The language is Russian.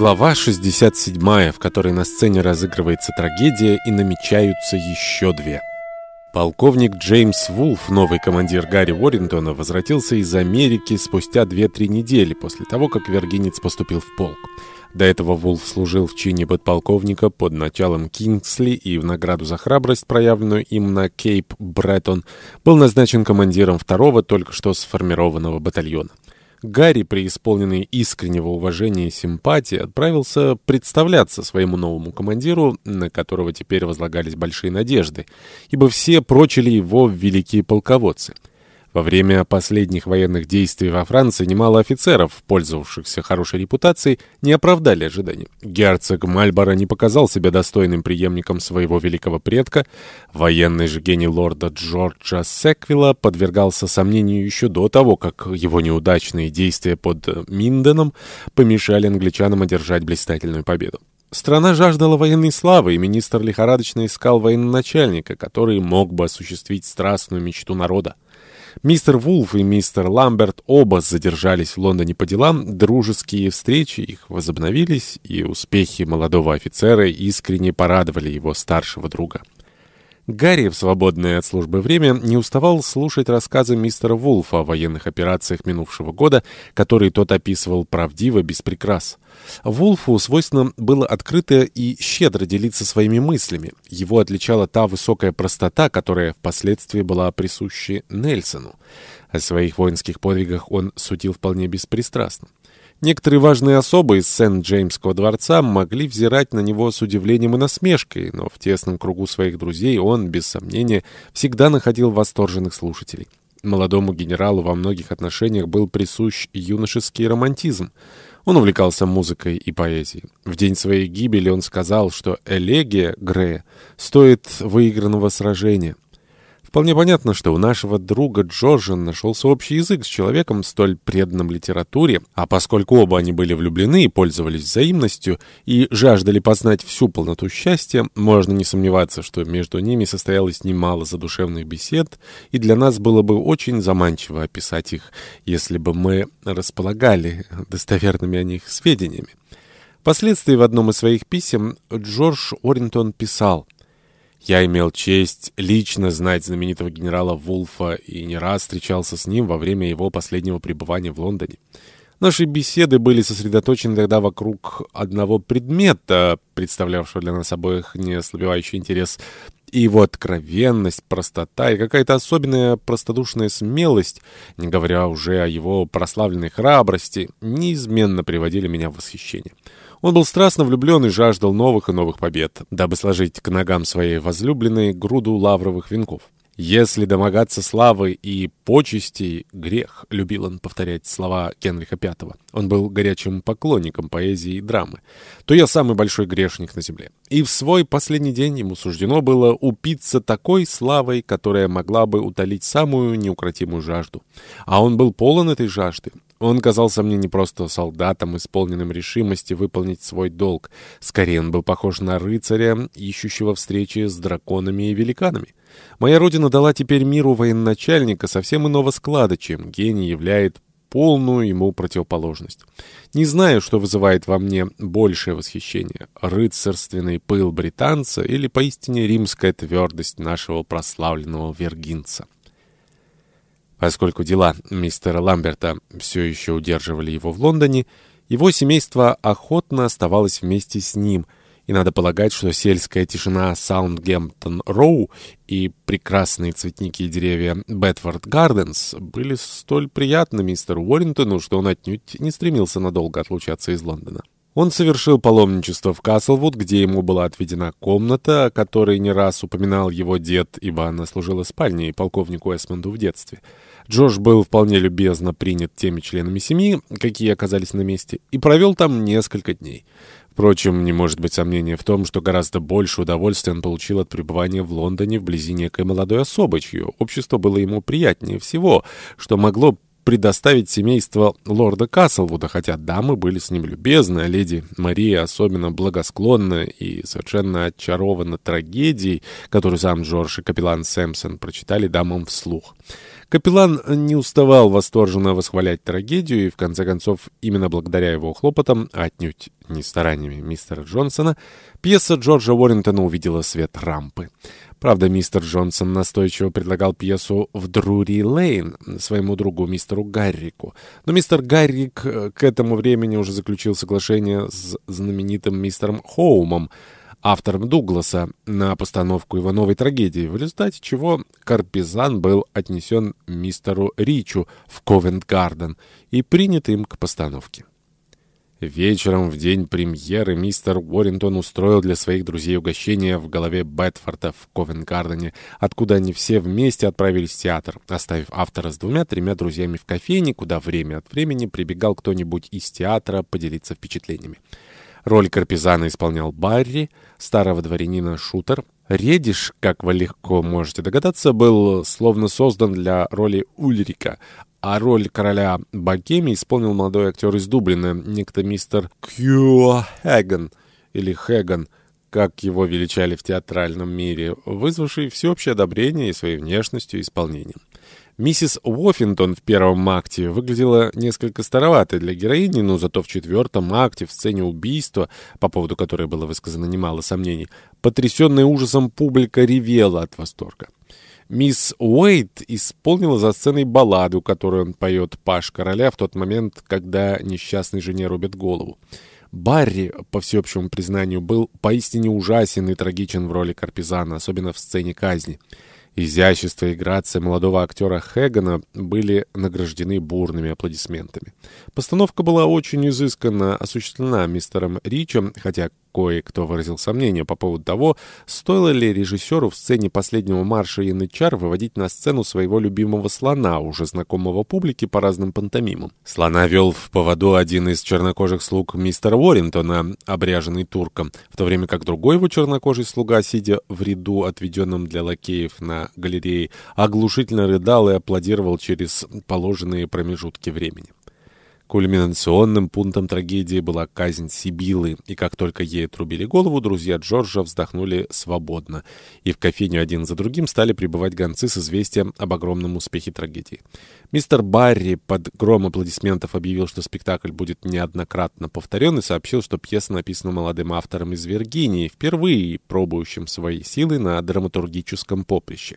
Глава 67, в которой на сцене разыгрывается трагедия и намечаются еще две. Полковник Джеймс Вулф, новый командир Гарри Уоррингтона, возвратился из Америки спустя 2-3 недели после того, как вергинец поступил в полк. До этого Вулф служил в чине подполковника под началом Кингсли и в награду за храбрость, проявленную им на Кейп Бреттон, был назначен командиром второго только что сформированного батальона. Гарри, преисполненный искреннего уважения и симпатии, отправился представляться своему новому командиру, на которого теперь возлагались большие надежды, ибо все прочили его в великие полководцы. Во время последних военных действий во Франции немало офицеров, пользовавшихся хорошей репутацией, не оправдали ожиданий. Герцог Мальборо не показал себя достойным преемником своего великого предка. Военный же гений лорда Джорджа Секвилла подвергался сомнению еще до того, как его неудачные действия под Минденом помешали англичанам одержать блистательную победу. Страна жаждала военной славы, и министр лихорадочно искал военачальника, который мог бы осуществить страстную мечту народа. Мистер Вулф и мистер Ламберт оба задержались в Лондоне по делам, дружеские встречи их возобновились, и успехи молодого офицера искренне порадовали его старшего друга. Гарри в свободное от службы время не уставал слушать рассказы мистера Вулфа о военных операциях минувшего года, которые тот описывал правдиво, без прикрас. Вулфу свойственно было открыто и щедро делиться своими мыслями. Его отличала та высокая простота, которая впоследствии была присуща Нельсону. О своих воинских подвигах он судил вполне беспристрастно. Некоторые важные особы из Сент-Джеймского дворца могли взирать на него с удивлением и насмешкой, но в тесном кругу своих друзей он, без сомнения, всегда находил восторженных слушателей. Молодому генералу во многих отношениях был присущ юношеский романтизм. Он увлекался музыкой и поэзией. В день своей гибели он сказал, что элегия Грея стоит выигранного сражения. Вполне понятно, что у нашего друга Джорджа нашелся общий язык с человеком, столь преданным литературе, а поскольку оба они были влюблены и пользовались взаимностью, и жаждали познать всю полноту счастья, можно не сомневаться, что между ними состоялось немало задушевных бесед, и для нас было бы очень заманчиво описать их, если бы мы располагали достоверными о них сведениями. Впоследствии в одном из своих писем Джордж Уоррингтон писал — я имел честь лично знать знаменитого генерала Вулфа и не раз встречался с ним во время его последнего пребывания в Лондоне. Наши беседы были сосредоточены тогда вокруг одного предмета, представлявшего для нас обоих неослабевающий интерес. И его откровенность, простота и какая-то особенная простодушная смелость, не говоря уже о его прославленной храбрости, неизменно приводили меня в восхищение. Он был страстно влюблен и жаждал новых и новых побед, дабы сложить к ногам своей возлюбленной груду лавровых венков. «Если домогаться славы и почестей — грех», — любил он повторять слова Генриха V. Он был горячим поклонником поэзии и драмы. «То я самый большой грешник на земле». И в свой последний день ему суждено было упиться такой славой, которая могла бы утолить самую неукротимую жажду. А он был полон этой жажды. Он казался мне не просто солдатом, исполненным решимости выполнить свой долг. Скорее, он был похож на рыцаря, ищущего встречи с драконами и великанами. Моя родина дала теперь миру военачальника совсем иного склада, чем гений являет полную ему противоположность. Не знаю, что вызывает во мне большее восхищение — рыцарственный пыл британца или поистине римская твердость нашего прославленного вергинца. Поскольку дела мистера Ламберта все еще удерживали его в Лондоне, его семейство охотно оставалось вместе с ним, и надо полагать, что сельская тишина Саундгемптон-Роу и прекрасные цветники и деревья Бетфорд Гарденс были столь приятны мистеру Уоррингтону, что он отнюдь не стремился надолго отлучаться из Лондона. Он совершил паломничество в Каслвуд, где ему была отведена комната, о которой не раз упоминал его дед, ибо она служила спальней полковнику Эсмонду в детстве. Джош был вполне любезно принят теми членами семьи, какие оказались на месте, и провел там несколько дней. Впрочем, не может быть сомнения в том, что гораздо больше удовольствия он получил от пребывания в Лондоне вблизи некой молодой особы, чье общество было ему приятнее всего, что могло предоставить семейство лорда Каслвуда, хотя дамы были с ним любезны, а леди Мария особенно благосклонна и совершенно очарована трагедией, которую сам Джордж и капеллан Сэмпсон прочитали дамам вслух. Капеллан не уставал восторженно восхвалять трагедию, и в конце концов, именно благодаря его хлопотам, а отнюдь не стараниями мистера Джонсона, пьеса Джорджа Уоррентона увидела свет рампы. Правда, мистер Джонсон настойчиво предлагал пьесу в Друри-Лейн своему другу мистеру Гаррику. Но мистер Гаррик э, к этому времени уже заключил соглашение с знаменитым мистером Хоумом, автором Дугласа, на постановку его новой трагедии, в результате чего Карпизан был отнесен мистеру Ричу в Ковент-Гарден и принят им к постановке. Вечером в день премьеры мистер Уоррингтон устроил для своих друзей угощение в голове Бетфорда в Ковент-Гардене, откуда они все вместе отправились в театр, оставив автора с двумя-тремя друзьями в кофейне, куда время от времени прибегал кто-нибудь из театра поделиться впечатлениями. Роль Карпизана исполнял Барри, старого дворянина Шутер. Редиш, как вы легко можете догадаться, был словно создан для роли Ульрика, а роль короля Богемии исполнил молодой актер из Дублина, некто мистер Кью Хэган, или Хэган, как его величали в театральном мире, вызвавший всеобщее одобрение и своей внешностью и исполнением. Миссис Уоффинтон в первом акте выглядела несколько староватой для героини, но зато в четвертом акте, в сцене убийства, по поводу которой было высказано немало сомнений, потрясенная ужасом публика ревела от восторга. Мисс Уэйт исполнила за сценой балладу, которую он поет Паш Короля в тот момент, когда несчастной жене рубят голову. Барри, по всеобщему признанию, был поистине ужасен и трагичен в роли Карпизана, особенно в сцене казни. Изящество и грация молодого актера Хэгана были награждены бурными аплодисментами. Постановка была очень изысканно осуществлена мистером Ричем, хотя Кое-кто выразил сомнение по поводу того, стоило ли режиссеру в сцене последнего марша Янычар выводить на сцену своего любимого слона, уже знакомого публике по разным пантомимам. Слона вел в поводу один из чернокожих слуг мистера Уоррентона, обряженный турком, в то время как другой его чернокожий слуга, сидя в ряду, отведенном для лакеев на галерее, оглушительно рыдал и аплодировал через положенные промежутки времени. Кульминационным пунктом трагедии была казнь Сибилы, и как только ей отрубили голову, друзья Джорджа вздохнули свободно, и в кофейню один за другим стали прибывать гонцы с известием об огромном успехе трагедии. Мистер Барри под гром аплодисментов объявил, что спектакль будет неоднократно повторен, и сообщил, что пьеса написана молодым автором из Виргинии, впервые пробующим свои силы на драматургическом поприще.